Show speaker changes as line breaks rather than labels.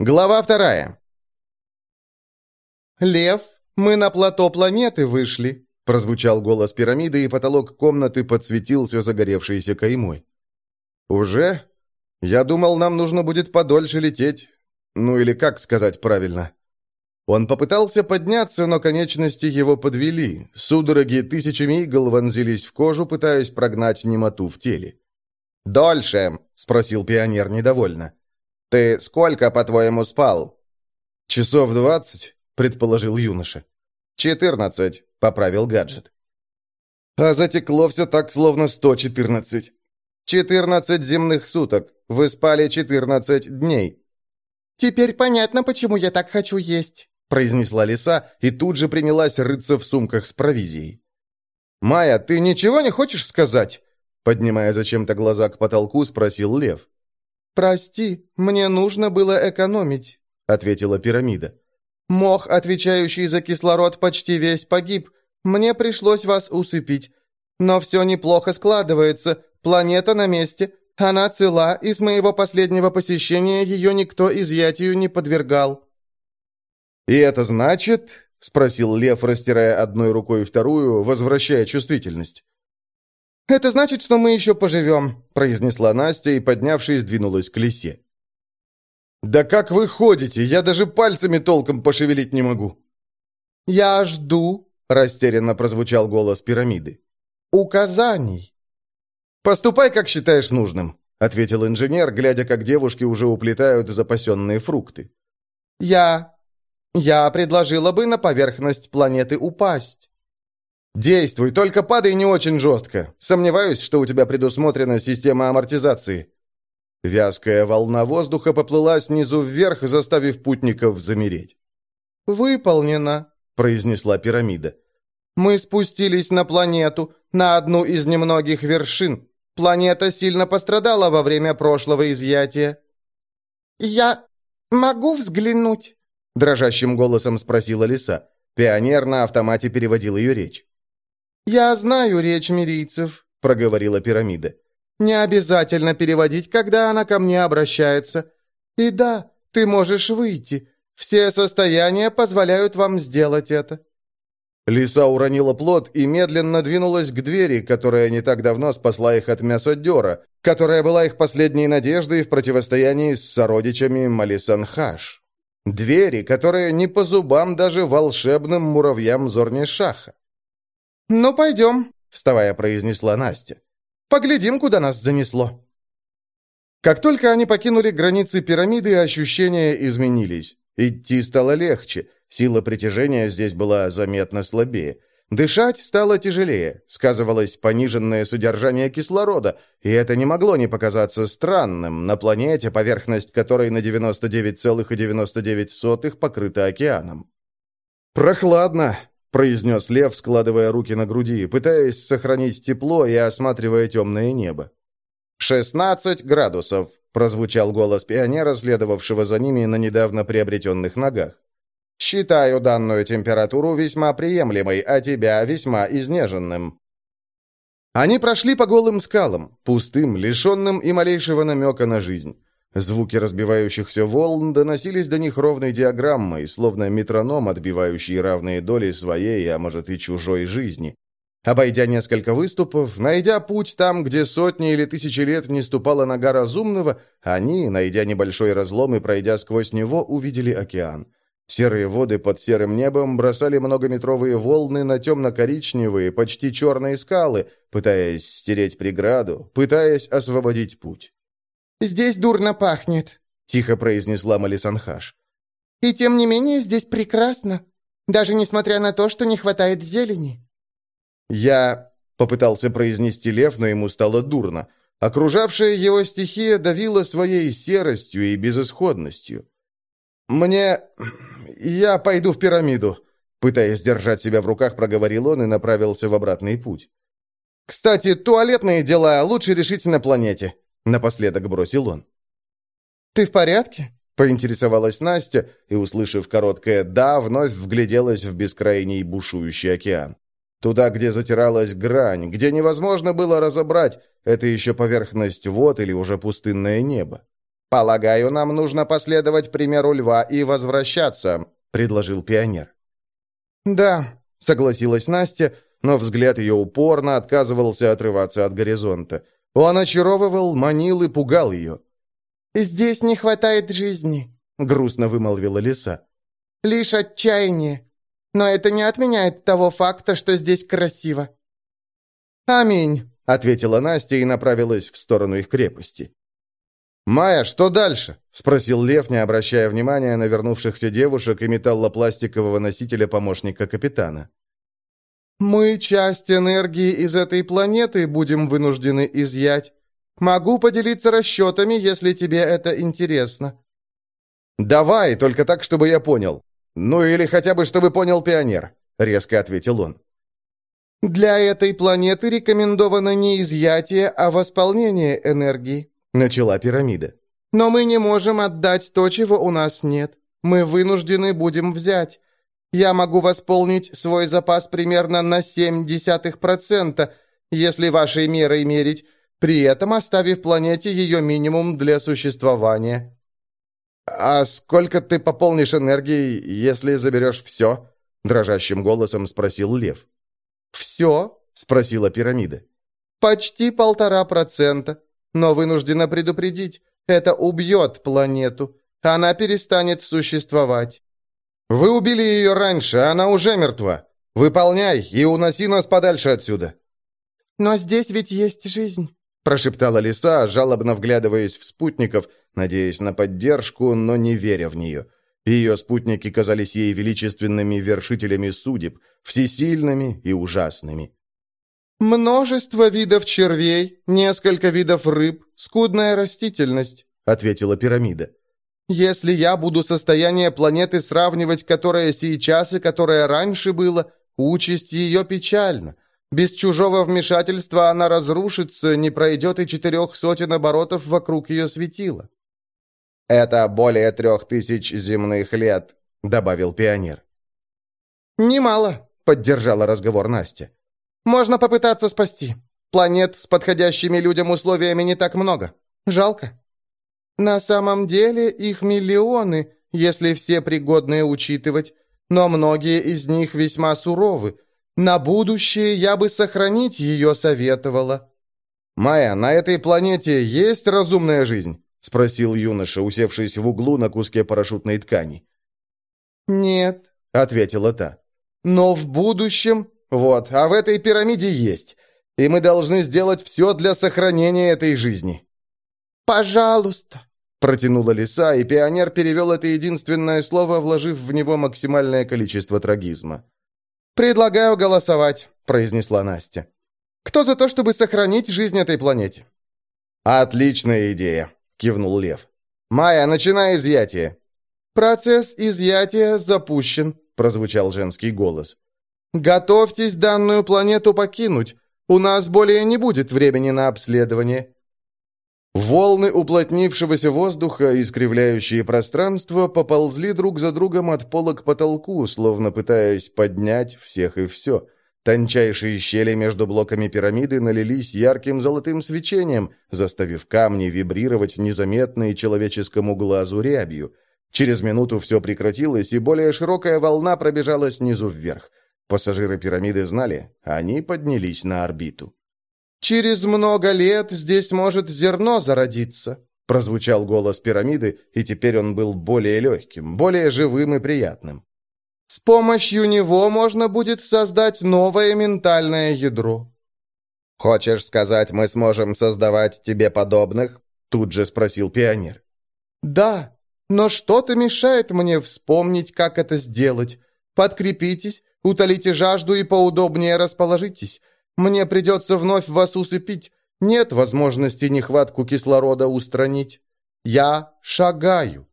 Глава вторая.
«Лев, мы на плато планеты вышли», — прозвучал голос пирамиды, и потолок комнаты подсветился загоревшейся каймой.
«Уже? Я думал, нам нужно будет подольше лететь. Ну или как сказать правильно?» Он попытался подняться, но конечности его подвели. Судороги тысячами игл вонзились в кожу, пытаясь прогнать немоту в теле.
«Дольше?» — спросил пионер недовольно. «Ты сколько, по-твоему, спал?»
«Часов двадцать», — предположил юноша.
«Четырнадцать», — поправил гаджет.
«А затекло все так, словно сто четырнадцать».
«Четырнадцать земных суток. Вы спали четырнадцать дней».
«Теперь понятно, почему я так хочу есть»,
произнесла лиса и тут же принялась рыться в сумках с провизией. «Майя, ты ничего не хочешь сказать?» Поднимая зачем-то глаза к потолку, спросил Лев.
«Прости, мне нужно было экономить», — ответила пирамида. «Мох, отвечающий за кислород, почти весь погиб. Мне пришлось вас усыпить. Но все неплохо складывается. Планета на месте. Она цела, и с моего последнего посещения ее никто изъятию не подвергал».
«И это значит...» — спросил Лев, растирая одной рукой вторую, возвращая чувствительность.
«Это значит, что мы еще поживем», — произнесла Настя и, поднявшись, двинулась к лисе.
«Да как вы ходите? Я даже пальцами толком пошевелить не могу».
«Я жду», — растерянно прозвучал голос пирамиды. «Указаний».
«Поступай, как считаешь нужным», — ответил инженер, глядя, как девушки уже уплетают запасенные фрукты.
«Я я предложила бы на поверхность планеты упасть.
Действуй, только падай не очень жестко. Сомневаюсь, что у тебя предусмотрена система амортизации. Вязкая волна воздуха поплыла снизу вверх, заставив путников замереть.
«Выполнено», — произнесла пирамида. «Мы спустились на планету, на одну из немногих вершин. Планета сильно пострадала во время прошлого изъятия».
«Я могу взглянуть?»
Дрожащим голосом спросила лиса. Пионер на автомате переводил ее речь.
«Я знаю речь мирийцев», — проговорила пирамида. «Не обязательно переводить, когда она ко мне обращается. И да, ты можешь выйти. Все состояния позволяют вам сделать это».
Лиса уронила плод и медленно двинулась к двери, которая не так давно спасла их от мясодера, которая была их последней надеждой в противостоянии с сородичами Малисанхаш. Двери, которые не по зубам даже волшебным муравьям Зорнишаха.
«Ну, пойдем», — вставая, произнесла Настя. «Поглядим, куда нас занесло». Как только они покинули границы пирамиды, ощущения изменились. Идти стало легче, сила притяжения здесь была заметно слабее. Дышать стало тяжелее, сказывалось пониженное содержание кислорода, и это не могло не показаться странным на планете, поверхность которой на 99,99 ,99 покрыта океаном.
«Прохладно», — произнес Лев, складывая руки на груди, пытаясь сохранить тепло и осматривая темное небо.
«Шестнадцать градусов», — прозвучал голос пионера, следовавшего за ними на недавно приобретенных ногах. Считаю данную температуру весьма приемлемой, а тебя весьма изнеженным».
Они прошли по голым скалам, пустым, лишенным и малейшего намека на жизнь. Звуки разбивающихся волн доносились до них ровной диаграммой, словно метроном, отбивающий равные доли своей, а может и чужой жизни. Обойдя несколько выступов, найдя путь там, где сотни или тысячи лет не ступала нога разумного, они, найдя небольшой разлом и пройдя сквозь него, увидели океан. Серые воды под серым небом бросали многометровые волны на темно-коричневые, почти черные скалы, пытаясь стереть преграду, пытаясь освободить путь.
«Здесь дурно пахнет», — тихо произнесла Малисанхаш. «И тем не менее здесь прекрасно, даже несмотря на то, что не хватает зелени».
«Я...» — попытался произнести лев, но ему стало дурно. Окружавшая его стихия давила своей серостью и безысходностью. «Мне... я пойду в пирамиду», — пытаясь держать себя в руках, проговорил он и направился в обратный путь. «Кстати, туалетные дела лучше решить на планете», — напоследок бросил он.
«Ты в порядке?»
— поинтересовалась Настя и, услышав короткое «да», вновь вгляделась в бескрайний бушующий океан. Туда, где затиралась грань, где невозможно было разобрать, это еще поверхность вод или уже пустынное небо. «Полагаю, нам нужно последовать примеру льва и возвращаться», — предложил пионер.
«Да», — согласилась Настя, но взгляд ее упорно отказывался отрываться от горизонта. Он очаровывал, манил и пугал ее.
«Здесь не хватает жизни», — грустно вымолвила лиса. «Лишь отчаяние. Но это не отменяет того факта, что здесь красиво».
«Аминь», — ответила Настя и направилась в сторону их крепости. «Майя, что дальше?» — спросил Лев, не обращая внимания на вернувшихся девушек и металлопластикового носителя помощника капитана. «Мы часть энергии из этой планеты будем вынуждены изъять. Могу поделиться расчетами, если тебе это интересно». «Давай, только так, чтобы я понял. Ну или хотя бы, чтобы понял пионер», — резко ответил он.
«Для этой планеты рекомендовано не изъятие, а восполнение энергии», — начала пирамида. «Но мы не можем отдать то, чего у нас нет. Мы вынуждены будем взять. Я могу восполнить свой запас примерно на 0,7%, если вашей мерой мерить, при этом оставив планете ее минимум для существования».
«А сколько ты пополнишь энергии, если заберешь все?» Дрожащим голосом спросил Лев.
«Все?» — спросила пирамида. «Почти полтора процента. Но вынуждена предупредить, это убьет планету. Она перестанет существовать».
«Вы убили ее раньше, она уже мертва. Выполняй и уноси нас подальше отсюда».
«Но здесь ведь есть жизнь», —
прошептала лиса, жалобно вглядываясь в спутников, надеясь на поддержку, но не веря в нее. Ее спутники казались ей величественными вершителями судеб, всесильными и ужасными.
«Множество видов червей, несколько видов рыб, скудная растительность», — ответила пирамида. «Если я буду состояние планеты сравнивать, которое сейчас и которое раньше было, участь ее печальна. Без чужого вмешательства она разрушится, не пройдет и четырех сотен оборотов вокруг ее светила».
«Это более трех тысяч земных лет», — добавил пионер.
«Немало», — поддержала разговор Настя. Можно попытаться спасти. Планет с подходящими людям условиями не так много. Жалко. На самом деле их миллионы, если все пригодные учитывать, но многие из них весьма суровы. На будущее я бы сохранить ее советовала».
«Майя, на этой планете есть разумная жизнь?» — спросил юноша, усевшись в углу на куске парашютной ткани.
«Нет», — ответила та. «Но в будущем вот, а в этой пирамиде есть. И мы должны сделать все для сохранения этой жизни». «Пожалуйста», — протянула лиса, и пионер перевел это единственное слово, вложив в него максимальное количество трагизма. «Предлагаю голосовать», — произнесла Настя. «Кто за то, чтобы сохранить жизнь этой планете?»
«Отличная идея», — кивнул Лев. «Майя, начинай изъятие».
«Процесс изъятия запущен», — прозвучал женский голос. «Готовьтесь данную планету покинуть. У нас более не будет времени на обследование».
Волны уплотнившегося воздуха, искривляющие пространство, поползли друг за другом от пола к потолку, словно пытаясь поднять всех и все. Тончайшие щели между блоками пирамиды налились ярким золотым свечением, заставив камни вибрировать незаметной человеческому глазу рябью. Через минуту все прекратилось, и более широкая волна пробежала снизу вверх. Пассажиры пирамиды знали, они поднялись на орбиту.
«Через много лет здесь может зерно зародиться», прозвучал голос пирамиды, и теперь он был более легким, более живым и приятным. «С помощью него можно будет создать новое ментальное ядро».
«Хочешь сказать, мы сможем создавать тебе подобных?» тут же спросил пионер.
«Да, но что-то мешает мне вспомнить, как это сделать. Подкрепитесь, Утолите жажду и поудобнее расположитесь. Мне придется вновь вас усыпить. Нет возможности нехватку кислорода устранить. Я шагаю.